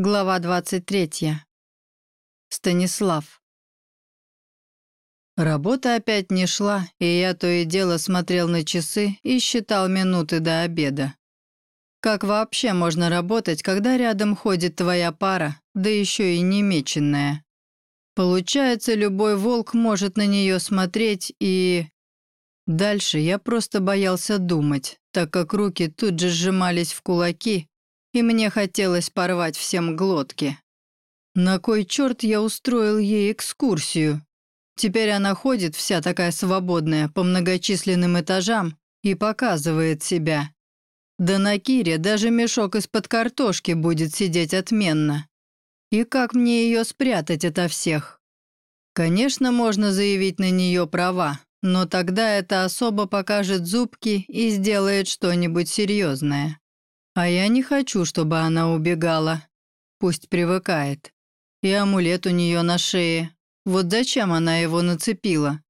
Глава 23. Станислав. Работа опять не шла, и я то и дело смотрел на часы и считал минуты до обеда. Как вообще можно работать, когда рядом ходит твоя пара, да еще и немеченная? Получается, любой волк может на нее смотреть и... Дальше я просто боялся думать, так как руки тут же сжимались в кулаки, и мне хотелось порвать всем глотки. На кой черт я устроил ей экскурсию? Теперь она ходит вся такая свободная по многочисленным этажам и показывает себя. Да на Кире даже мешок из-под картошки будет сидеть отменно. И как мне ее спрятать ото всех? Конечно, можно заявить на нее права, но тогда эта особа покажет зубки и сделает что-нибудь серьезное. А я не хочу, чтобы она убегала. Пусть привыкает. И амулет у нее на шее. Вот зачем она его нацепила?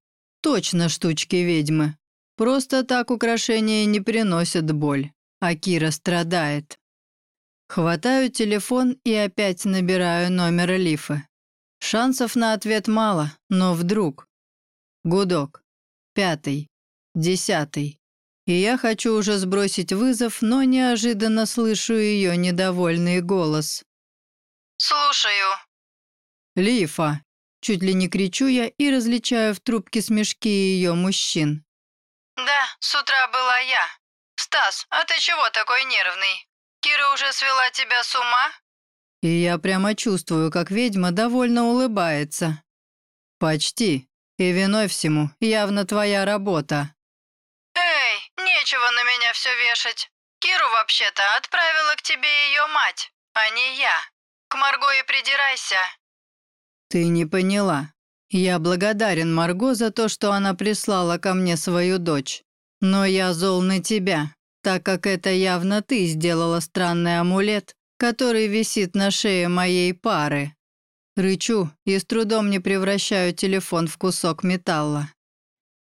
Точно штучки ведьмы. Просто так украшения не приносят боль, а Кира страдает. Хватаю телефон и опять набираю номер Лифы. Шансов на ответ мало, но вдруг. Гудок. Пятый. Десятый. И я хочу уже сбросить вызов, но неожиданно слышу ее недовольный голос. «Слушаю». «Лифа!» Чуть ли не кричу я и различаю в трубке смешки ее мужчин. «Да, с утра была я. Стас, а ты чего такой нервный? Кира уже свела тебя с ума?» И я прямо чувствую, как ведьма довольно улыбается. «Почти. И виной всему явно твоя работа». «Эй, нечего на меня все вешать. Киру вообще-то отправила к тебе ее мать, а не я. К Марго и придирайся». «Ты не поняла. Я благодарен Марго за то, что она прислала ко мне свою дочь. Но я зол на тебя, так как это явно ты сделала странный амулет, который висит на шее моей пары». Рычу и с трудом не превращаю телефон в кусок металла.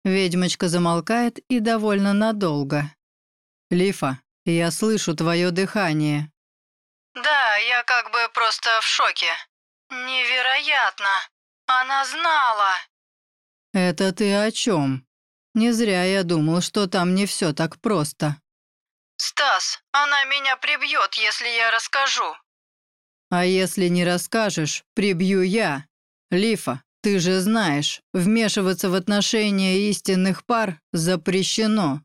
Ведьмочка замолкает и довольно надолго. «Лифа, я слышу твое дыхание». «Да, я как бы просто в шоке. Невероятно. Она знала». «Это ты о чем? Не зря я думал, что там не все так просто». «Стас, она меня прибьет, если я расскажу». «А если не расскажешь, прибью я. Лифа, ты же знаешь, вмешиваться в отношения истинных пар запрещено.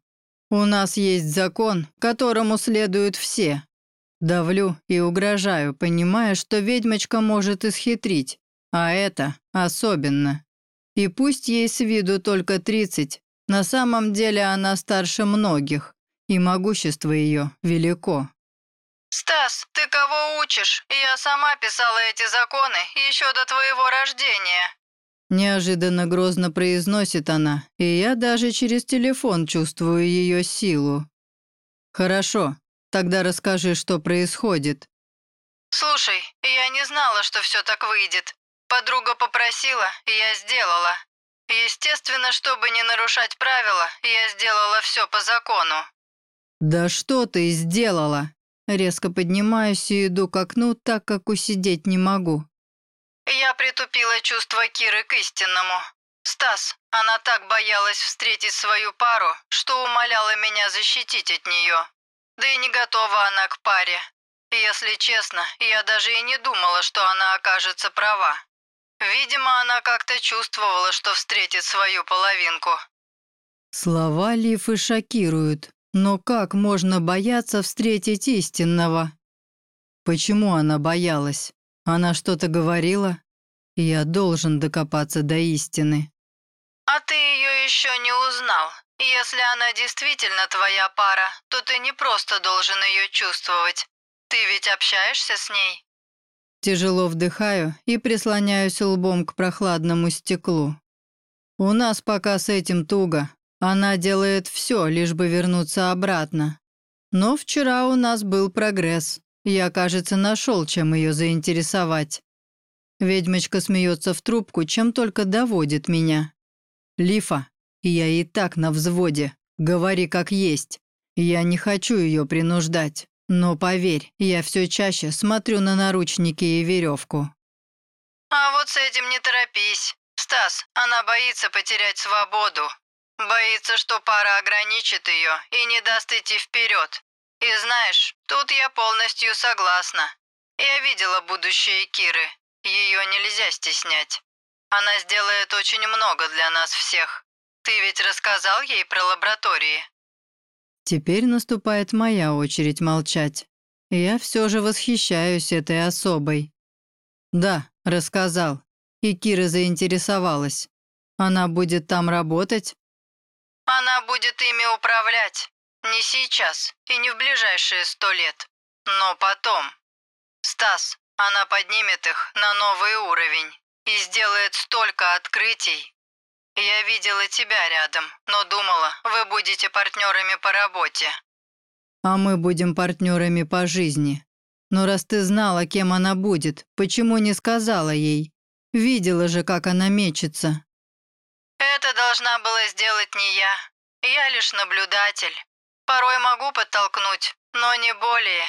У нас есть закон, которому следуют все. Давлю и угрожаю, понимая, что ведьмочка может исхитрить, а это особенно. И пусть ей с виду только 30, на самом деле она старше многих, и могущество ее велико. «Стас, ты кого учишь? Я сама писала эти законы еще до твоего рождения». Неожиданно грозно произносит она, и я даже через телефон чувствую ее силу. «Хорошо, тогда расскажи, что происходит». «Слушай, я не знала, что все так выйдет. Подруга попросила, и я сделала. Естественно, чтобы не нарушать правила, я сделала все по закону». «Да что ты сделала?» Резко поднимаюсь и иду к окну, так как усидеть не могу. Я притупила чувство Киры к истинному. Стас, она так боялась встретить свою пару, что умоляла меня защитить от нее. Да и не готова она к паре. Если честно, я даже и не думала, что она окажется права. Видимо, она как-то чувствовала, что встретит свою половинку. Слова Лифы шокируют. Но как можно бояться встретить истинного? Почему она боялась? Она что-то говорила? Я должен докопаться до истины. А ты ее еще не узнал. Если она действительно твоя пара, то ты не просто должен ее чувствовать. Ты ведь общаешься с ней. Тяжело вдыхаю и прислоняюсь лбом к прохладному стеклу. У нас пока с этим туго. Она делает все, лишь бы вернуться обратно. Но вчера у нас был прогресс. Я, кажется, нашел, чем ее заинтересовать. Ведьмочка смеется в трубку, чем только доводит меня. Лифа, я и так на взводе. Говори как есть. Я не хочу ее принуждать. Но поверь, я все чаще смотрю на наручники и веревку. А вот с этим не торопись. Стас, она боится потерять свободу. Боится, что пара ограничит ее и не даст идти вперед. И знаешь, тут я полностью согласна. Я видела будущее Киры. Ее нельзя стеснять. Она сделает очень много для нас всех. Ты ведь рассказал ей про лаборатории? Теперь наступает моя очередь молчать. Я все же восхищаюсь этой особой. Да, рассказал. И Кира заинтересовалась. Она будет там работать? Она будет ими управлять. Не сейчас и не в ближайшие сто лет. Но потом. Стас, она поднимет их на новый уровень и сделает столько открытий. Я видела тебя рядом, но думала, вы будете партнерами по работе. А мы будем партнерами по жизни. Но раз ты знала, кем она будет, почему не сказала ей? Видела же, как она мечется. Это должна была сделать не я. Я лишь наблюдатель. Порой могу подтолкнуть, но не более.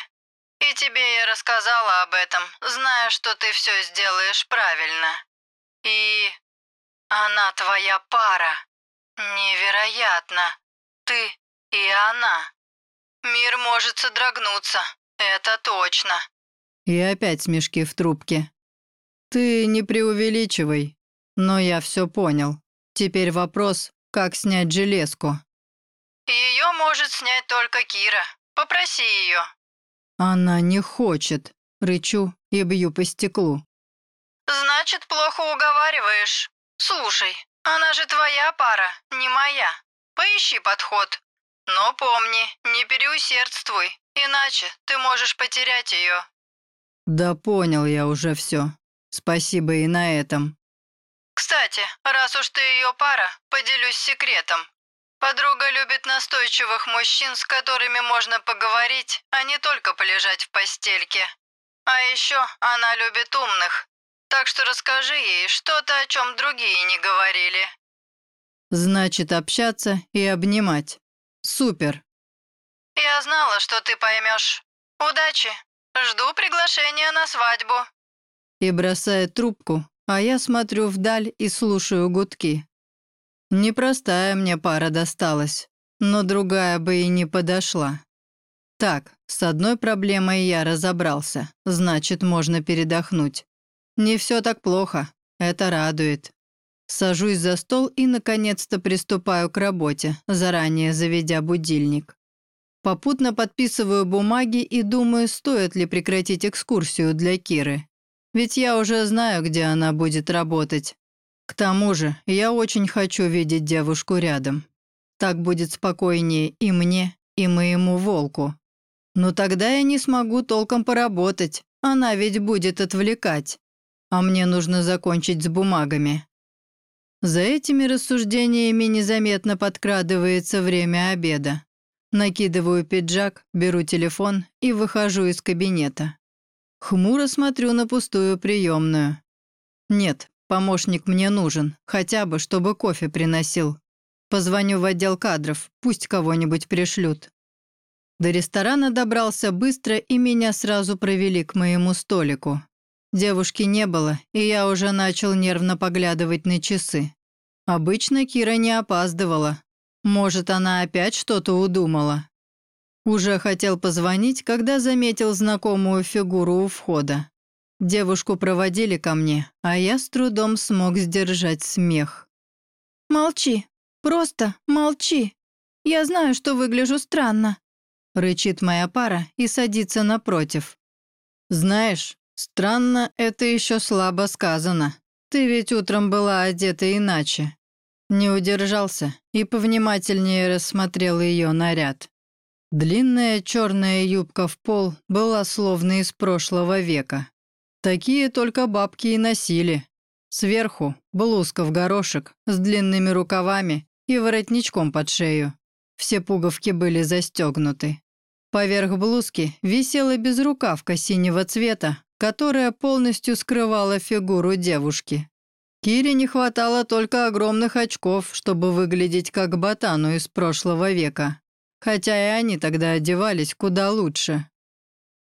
И тебе я рассказала об этом, зная, что ты все сделаешь правильно. И она твоя пара. Невероятно. Ты и она. Мир может содрогнуться, это точно. И опять смешки в трубке. Ты не преувеличивай, но я все понял. Теперь вопрос, как снять железку. Ее может снять только Кира. Попроси ее. Она не хочет. Рычу и бью по стеклу. Значит, плохо уговариваешь. Слушай, она же твоя пара, не моя. Поищи подход. Но помни, не переусердствуй, иначе ты можешь потерять ее. Да понял я уже все. Спасибо и на этом. Кстати, раз уж ты ее пара, поделюсь секретом. Подруга любит настойчивых мужчин, с которыми можно поговорить, а не только полежать в постельке. А еще она любит умных. Так что расскажи ей что-то, о чем другие не говорили. Значит, общаться и обнимать. Супер. Я знала, что ты поймешь. Удачи. Жду приглашения на свадьбу. И бросает трубку, а я смотрю вдаль и слушаю гудки. Непростая мне пара досталась, но другая бы и не подошла. Так, с одной проблемой я разобрался, значит, можно передохнуть. Не все так плохо, это радует. Сажусь за стол и, наконец-то, приступаю к работе, заранее заведя будильник. Попутно подписываю бумаги и думаю, стоит ли прекратить экскурсию для Киры. Ведь я уже знаю, где она будет работать. К тому же, я очень хочу видеть девушку рядом. Так будет спокойнее и мне, и моему волку. Но тогда я не смогу толком поработать, она ведь будет отвлекать. А мне нужно закончить с бумагами. За этими рассуждениями незаметно подкрадывается время обеда. Накидываю пиджак, беру телефон и выхожу из кабинета. Хмуро смотрю на пустую приемную. Нет, помощник мне нужен, хотя бы, чтобы кофе приносил. Позвоню в отдел кадров, пусть кого-нибудь пришлют. До ресторана добрался быстро, и меня сразу провели к моему столику. Девушки не было, и я уже начал нервно поглядывать на часы. Обычно Кира не опаздывала. Может, она опять что-то удумала. Уже хотел позвонить, когда заметил знакомую фигуру у входа. Девушку проводили ко мне, а я с трудом смог сдержать смех. «Молчи, просто молчи. Я знаю, что выгляжу странно», — рычит моя пара и садится напротив. «Знаешь, странно, это еще слабо сказано. Ты ведь утром была одета иначе». Не удержался и повнимательнее рассмотрел ее наряд. Длинная черная юбка в пол была словно из прошлого века. Такие только бабки и носили. Сверху блузка в горошек с длинными рукавами и воротничком под шею. Все пуговки были застегнуты. Поверх блузки висела безрукавка синего цвета, которая полностью скрывала фигуру девушки. Кире не хватало только огромных очков, чтобы выглядеть как ботану из прошлого века хотя и они тогда одевались куда лучше.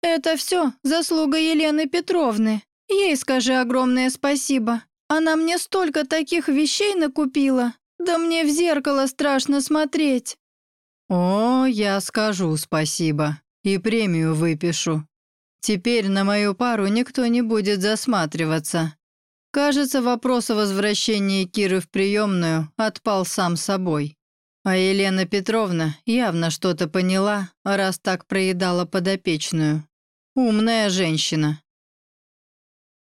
Это все заслуга Елены Петровны. Ей скажи огромное спасибо. Она мне столько таких вещей накупила. Да мне в зеркало страшно смотреть. О, я скажу спасибо и премию выпишу. Теперь на мою пару никто не будет засматриваться. Кажется, вопрос о возвращении Киры в приемную отпал сам собой. А Елена Петровна явно что-то поняла, раз так проедала подопечную. Умная женщина.